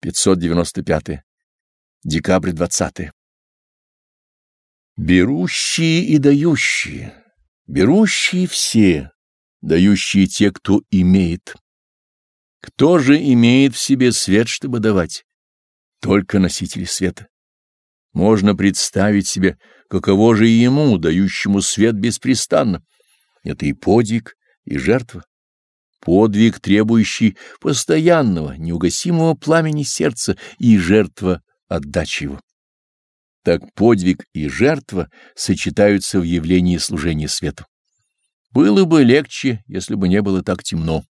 595. Декабрь 20. Берущие и дающие, берущие все, дающие те, кто имеет. Кто же имеет в себе свет, чтобы давать? Только носители света. Можно представить себе, каково же ему, дающему свет беспрестанно. Это и подвиг, и жертва. Подвиг, требующий постоянного, неугасимого пламени сердца и жертва отдачи его. Так подвиг и жертва сочетаются в явлении служения свету. Было бы легче, если бы не было так темно.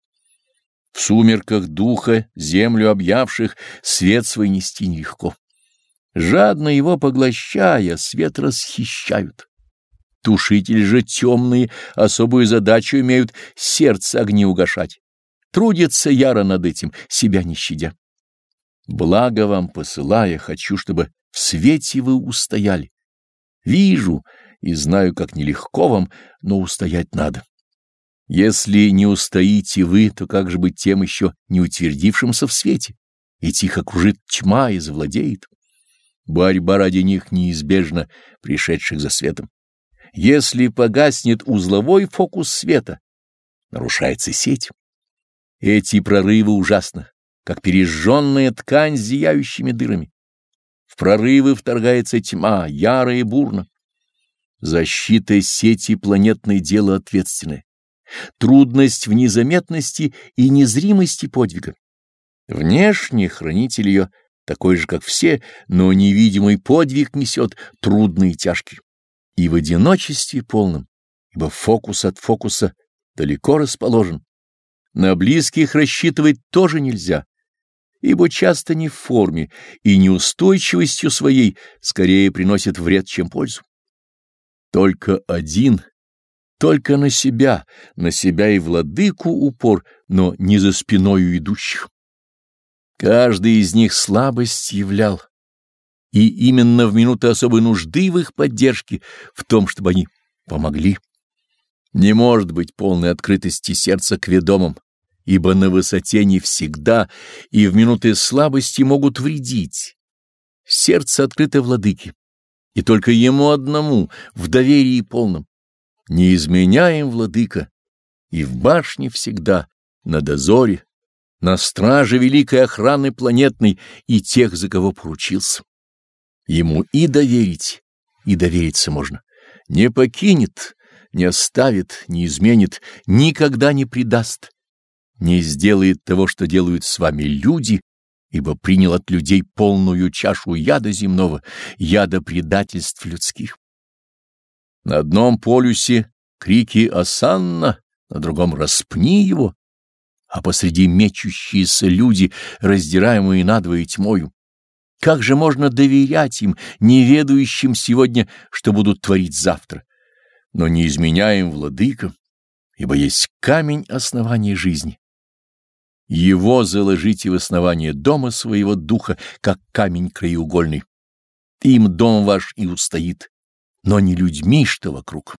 В сумерках духа, землю объявших, свет свой нести нелегко. Жадно его поглощая, свет расхищают. Тушители же темные особую задачу имеют сердце огни угашать. Трудятся яро над этим, себя не щадя. Благо вам посылая, хочу, чтобы в свете вы устояли. Вижу и знаю, как нелегко вам, но устоять надо. Если не устоите вы, то как же быть тем еще не утвердившимся в свете? И тихо кружит тьма и завладеет. Борьба ради них неизбежна, пришедших за светом. Если погаснет узловой фокус света, нарушается сеть. Эти прорывы ужасны, как пережженная ткань с зияющими дырами. В прорывы вторгается тьма, яро и бурно. Защита сети планетной дело ответственное. Трудность в незаметности и незримости подвига. Внешне хранитель ее такой же, как все, но невидимый подвиг несет трудный и тяжкий и в одиночестве полном, ибо фокус от фокуса далеко расположен. На близких рассчитывать тоже нельзя, ибо часто не в форме и неустойчивостью своей скорее приносит вред, чем пользу. Только один, только на себя, на себя и владыку упор, но не за спиною идущих. Каждый из них слабость являл, и именно в минуты особой нужды в их поддержке, в том, чтобы они помогли. Не может быть полной открытости сердца к ведомым, ибо на высоте не всегда и в минуты слабости могут вредить. Сердце открыто владыке, и только ему одному, в доверии полном. Не изменяем владыка, и в башне всегда, на дозоре, на страже великой охраны планетной и тех, за кого поручился. Ему и доверить, и довериться можно. Не покинет, не оставит, не изменит, никогда не предаст. Не сделает того, что делают с вами люди, ибо принял от людей полную чашу яда земного, яда предательств людских. На одном полюсе крики «Осанна», на другом «Распни его», а посреди мечущиеся люди, раздираемые надвое тьмою. Как же можно доверять им, неведающим сегодня, что будут творить завтра? Но не изменяем владыкам, ибо есть камень основания жизни. Его заложите в основание дома своего духа, как камень краеугольный. Им дом ваш и устоит, но не людьми, что вокруг.